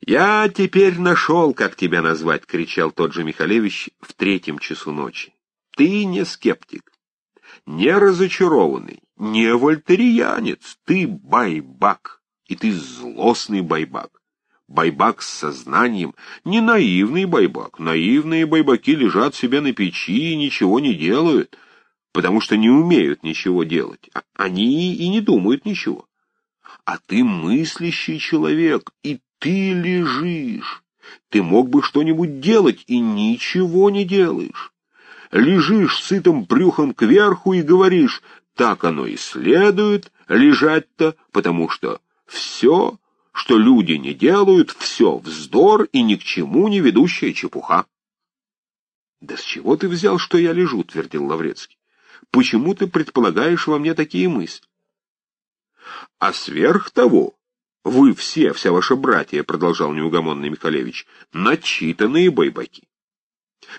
«Я теперь нашел, как тебя назвать!» — кричал тот же Михалевич в третьем часу ночи. «Ты не скептик, не разочарованный, не вольтерианец, ты байбак, и ты злостный байбак. Байбак с сознанием, не наивный байбак. Наивные байбаки лежат себе на печи и ничего не делают, потому что не умеют ничего делать. А они и не думают ничего. А ты мыслящий человек, и ты лежишь. Ты мог бы что-нибудь делать, и ничего не делаешь. Лежишь сытым брюхом кверху и говоришь, так оно и следует лежать-то, потому что все, что люди не делают, все вздор и ни к чему не ведущая чепуха. «Да с чего ты взял, что я лежу?» — твердил Лаврецкий. «Почему ты предполагаешь во мне такие мысли?» «А сверх того, вы все, вся ваша братья, — продолжал неугомонный Михалевич, — начитанные байбаки.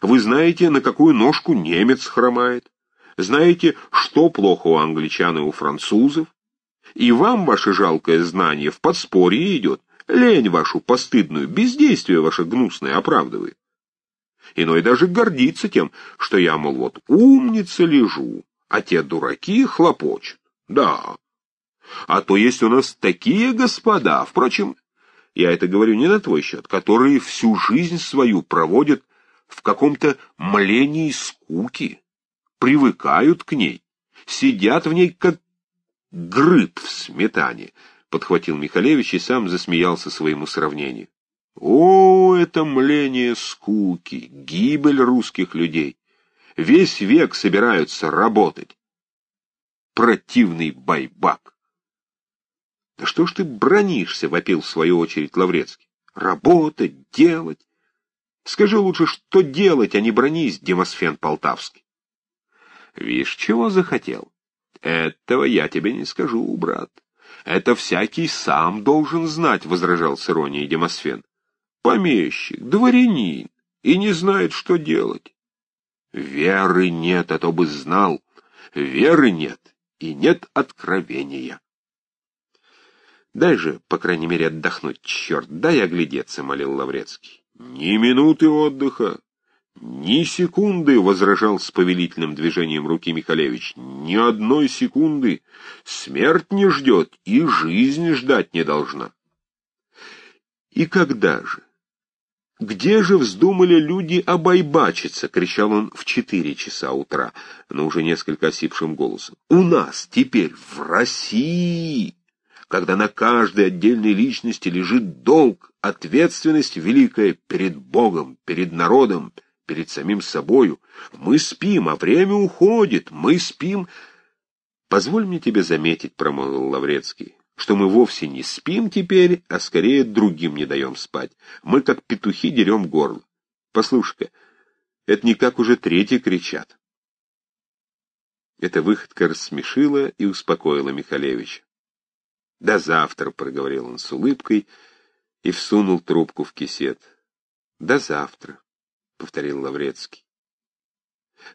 Вы знаете, на какую ножку немец хромает, знаете, что плохо у англичан и у французов, и вам ваше жалкое знание в подспорье идет, лень вашу постыдную, бездействие ваше гнусное оправдывает. Иной даже гордится тем, что я, мол, вот умница лежу, а те дураки хлопочут. Да, а то есть у нас такие господа, впрочем, я это говорю не на твой счет, которые всю жизнь свою проводят в каком-то млении скуки, привыкают к ней, сидят в ней как грыб в сметане, подхватил Михалевич и сам засмеялся своему сравнению. О, это мление скуки, гибель русских людей. Весь век собираются работать. Противный байбак. «Да что ж ты бронишься?» — вопил в свою очередь Лаврецкий. «Работать, делать. Скажи лучше, что делать, а не бронись, Демосфен Полтавский». «Вишь, чего захотел? Этого я тебе не скажу, брат. Это всякий сам должен знать», — возражал с иронией Демосфен. «Помещик, дворянин, и не знает, что делать». «Веры нет, а то бы знал. Веры нет, и нет откровения». Дай же, по крайней мере, отдохнуть, черт, дай оглядеться, — молил Лаврецкий. Ни минуты отдыха, ни секунды, — возражал с повелительным движением руки Михалевич, — ни одной секунды. Смерть не ждет и жизнь ждать не должна. И когда же? «Где же вздумали люди обойбачиться?» — кричал он в четыре часа утра, но уже несколько осипшим голосом. «У нас теперь в России!» Когда на каждой отдельной личности лежит долг, ответственность великая перед Богом, перед народом, перед самим собою. Мы спим, а время уходит, мы спим. Позволь мне тебе заметить, — промолвил Лаврецкий, — что мы вовсе не спим теперь, а скорее другим не даем спать. Мы, как петухи, дерем горло. Послушай-ка, это никак уже третьи кричат. Эта выходка рассмешила и успокоила Михалевича. «До завтра», — проговорил он с улыбкой и всунул трубку в кисет. «До завтра», — повторил Лаврецкий.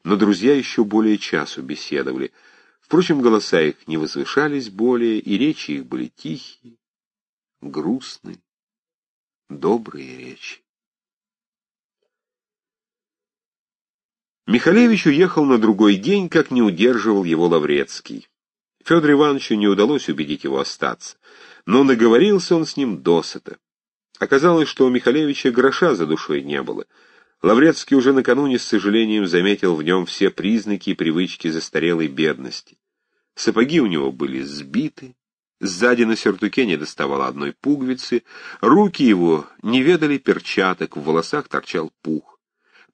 Но друзья еще более часу беседовали. Впрочем, голоса их не возвышались более, и речи их были тихие, грустные, добрые речи. Михалевич уехал на другой день, как не удерживал его Лаврецкий. Федору Ивановичу не удалось убедить его остаться, но наговорился он с ним досыта. Оказалось, что у Михалевича гроша за душой не было. Лаврецкий уже накануне с сожалением заметил в нем все признаки и привычки застарелой бедности. Сапоги у него были сбиты, сзади на сюртуке не доставало одной пуговицы, руки его не ведали перчаток, в волосах торчал пух.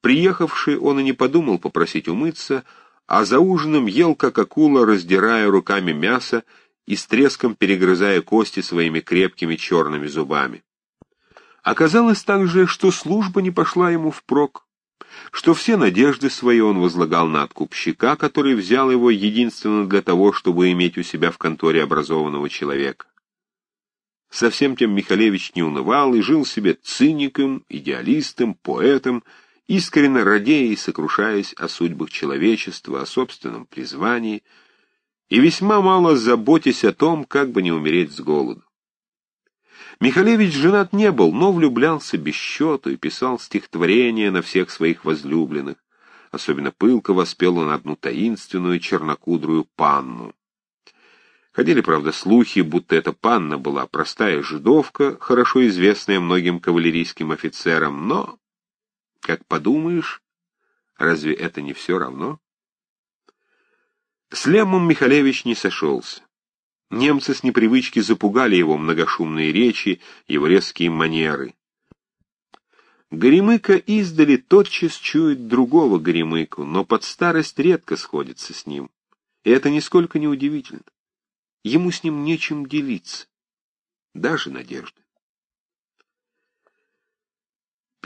Приехавший, он и не подумал попросить умыться, а за ужином ел, как акула, раздирая руками мясо и с треском перегрызая кости своими крепкими черными зубами. Оказалось также, что служба не пошла ему впрок, что все надежды свои он возлагал на откупщика, который взял его единственно для того, чтобы иметь у себя в конторе образованного человека. Совсем тем Михалевич не унывал и жил себе циником, идеалистом, поэтом, искренне радея и сокрушаясь о судьбах человечества, о собственном призвании, и весьма мало заботясь о том, как бы не умереть с голоду. Михалевич женат не был, но влюблялся без счету и писал стихотворения на всех своих возлюбленных. Особенно пылко воспел он одну таинственную чернокудрую панну. Ходили, правда, слухи, будто эта панна была простая жидовка, хорошо известная многим кавалерийским офицерам, но, как подумаешь, разве это не все равно? С Лемом Михалевич не сошелся. Немцы с непривычки запугали его многошумные речи, его резкие манеры. Горемыка издали тотчас чует другого Горемыку, но под старость редко сходится с ним. И это нисколько не удивительно. Ему с ним нечем делиться. Даже надежды.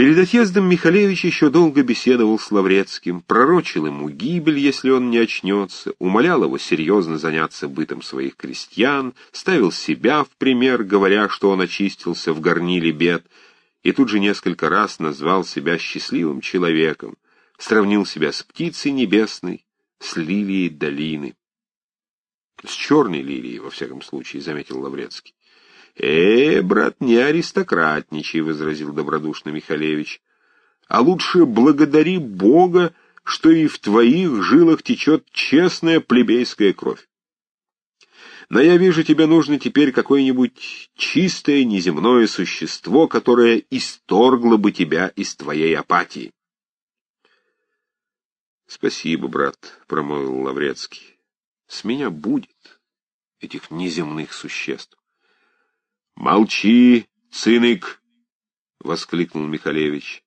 Перед отъездом Михалевич еще долго беседовал с Лаврецким, пророчил ему гибель, если он не очнется, умолял его серьезно заняться бытом своих крестьян, ставил себя в пример, говоря, что он очистился в горниле бед, и тут же несколько раз назвал себя счастливым человеком, сравнил себя с птицей небесной, с лилией долины. С черной лилией, во всяком случае, заметил Лаврецкий. «Э, брат, не аристократничай», — возразил добродушно Михалевич. «А лучше благодари Бога, что и в твоих жилах течет честная плебейская кровь. Но я вижу, тебе нужно теперь какое-нибудь чистое неземное существо, которое исторгло бы тебя из твоей апатии». «Спасибо, брат», — промолвил Лаврецкий. «С меня будет этих неземных существ». «Молчи, циник!» — воскликнул Михалевич.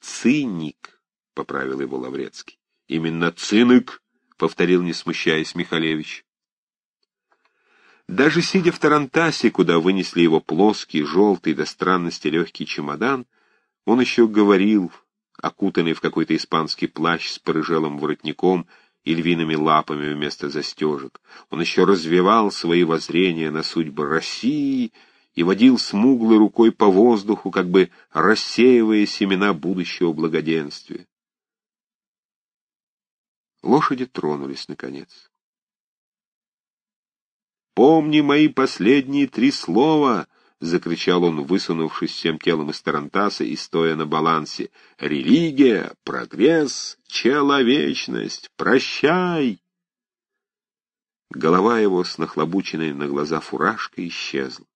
«Циник», — поправил его Лаврецкий. «Именно циник», — повторил, не смущаясь Михалевич. Даже сидя в Тарантасе, куда вынесли его плоский, желтый, до странности легкий чемодан, он еще говорил, окутанный в какой-то испанский плащ с порыжелым воротником и львиными лапами вместо застежек. Он еще развивал свои воззрения на судьбы России и водил смуглой рукой по воздуху, как бы рассеивая семена будущего благоденствия. Лошади тронулись, наконец. «Помни мои последние три слова!» — закричал он, высунувшись всем телом из тарантаса и стоя на балансе. «Религия, прогресс, человечность, прощай!» Голова его с нахлобученной на глаза фуражкой исчезла.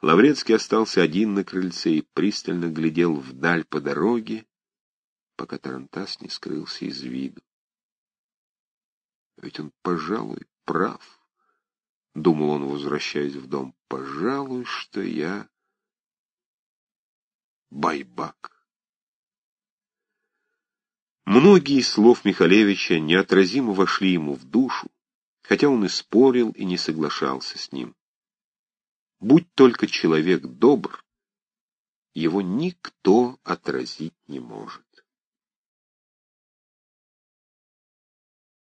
Лаврецкий остался один на крыльце и пристально глядел вдаль по дороге, пока Тарантас не скрылся из виду. Ведь он, пожалуй, прав. — думал он, возвращаясь в дом, — пожалуй, что я байбак. Многие из слов Михалевича неотразимо вошли ему в душу, хотя он и спорил, и не соглашался с ним. Будь только человек добр, его никто отразить не может.